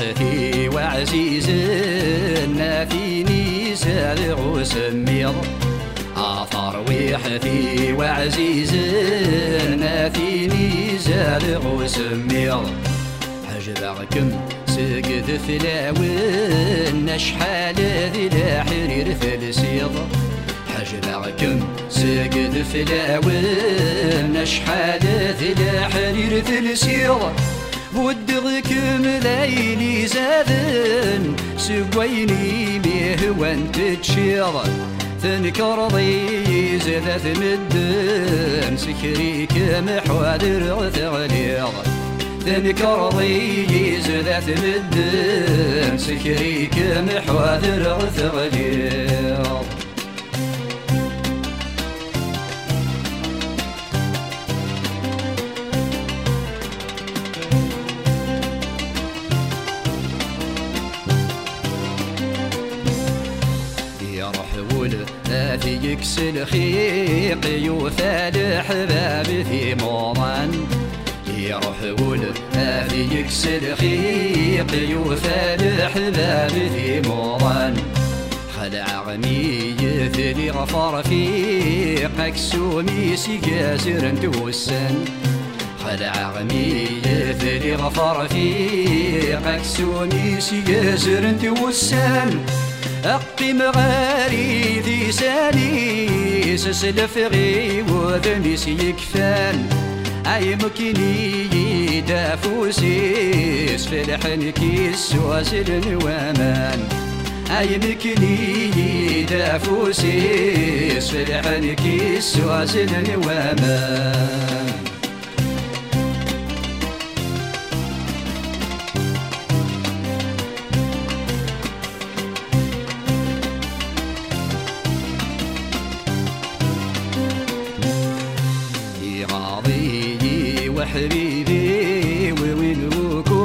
ويحثي وعزيز فيني سابع وسميض آثار ويحثي وعزيز فيني سابع وسميض حجبكم سقد فلاون نشحال ذي الحرير ثلسيض حجبكم سقد فلاون نشحال ذي الحرير ثلسيض ودغكم ليلي زادن سقويني مهوان تتشيض تنكر ضيز ذات مدن سكريك محوادر ثغليض تنكر ضيز ذات مدن سكريك محوادر ثغليض ذاتي يكسل خيق يوثال حباب في موضان يروح ولد ذاتي يكسل خيق يوثال حباب في موضان خلع غني يثري غفر في قكسومي سيجازر توسن. خلع غني يثري غفر في قكسومي سيجازر توسن. أقيم غاري ذي ساني سسلف غي وذني سيكفان أي مكيني دافوسيس في الحن كيس واسل وامان أي مكيني دافوسيس في الحن كيس واسل وامان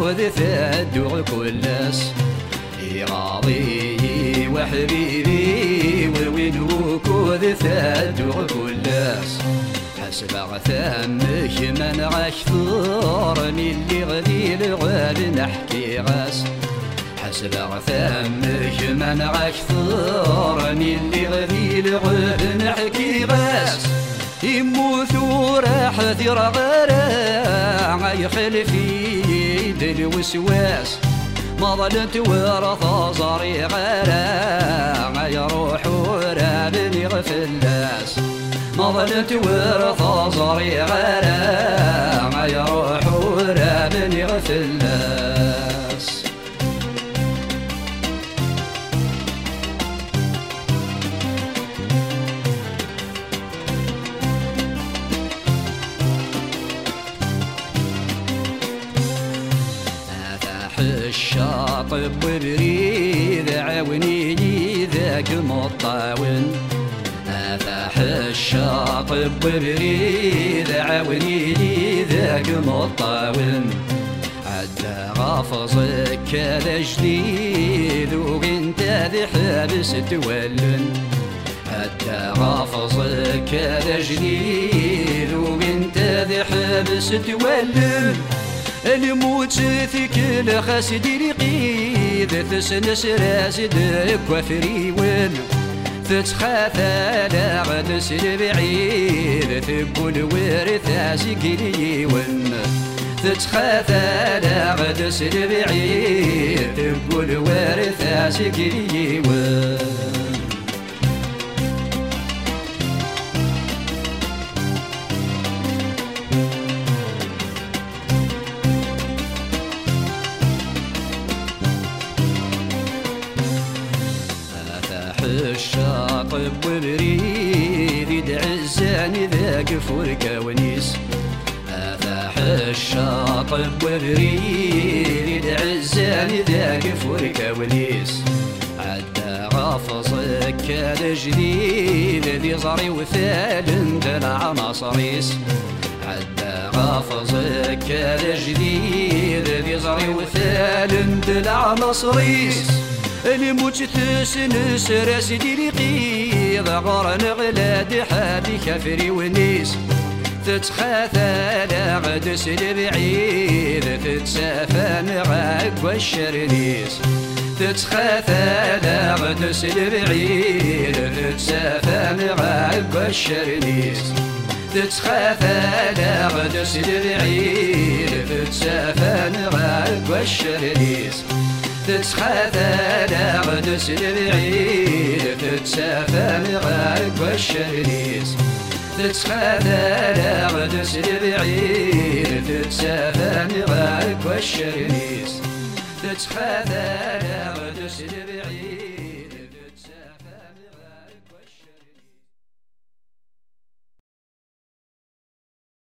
وكود ثدع كلاس راضي وحبيبي وين وكود ثدع كلاس حسب غثامك من غشثورني اللي غدي الغال نحكي غاس حسب غثامك من غشثورني اللي غدي الغال نحكي غاس يموت وراح ثير غيره يخلفي دل وسواس. ما ظلت ورث صاري غيره يروح ورا بني غفلاس ما ظلت ورث صاري غيره يروح ورا بني غفلاس الشاطب وبريد عاوني ذاك مطاون أفاح الشاطب وبريد عاوني ذاك مطاون عدى غافظك كذا جديد وانت ذي حابس تولن. حتى غافظك كذا جديد وانت ذي حابس تولن. الموت ثكل خاسدي لقيد تسنس راسد كوافري ون تتخاف على غد بعيد تقول ورث عسكري ون تتخاف على غد بعيد تقول ورث عسكري الشاطب وبريد يدعزاني ذاك فرقة ونيس. أفاح الشاطب وبريد يدعزاني ذاك فرقة ونيس. عدى غافظك كان جديد ذي صري وثال دلع مصريس عدى غافظك كان جديد ذي صري وثال دلع مصريس الموت تسنس راس ديري قيض غار نغلاد حالي كافري ونيس. تتخاثى غدس البعيد تتسافى نغاك والشرنيس تتخاثى غدس البعيد تتسافى نغاك والشرنيس تتخاثى غدس البعيد تتسافى نغاك والشرنيس تتخاثى غدس البعيد تتسافى نغاك والشرنيس تتخاذى غدس البعير تتسافى نغاك والشرنيس تتخاذى غدس البعير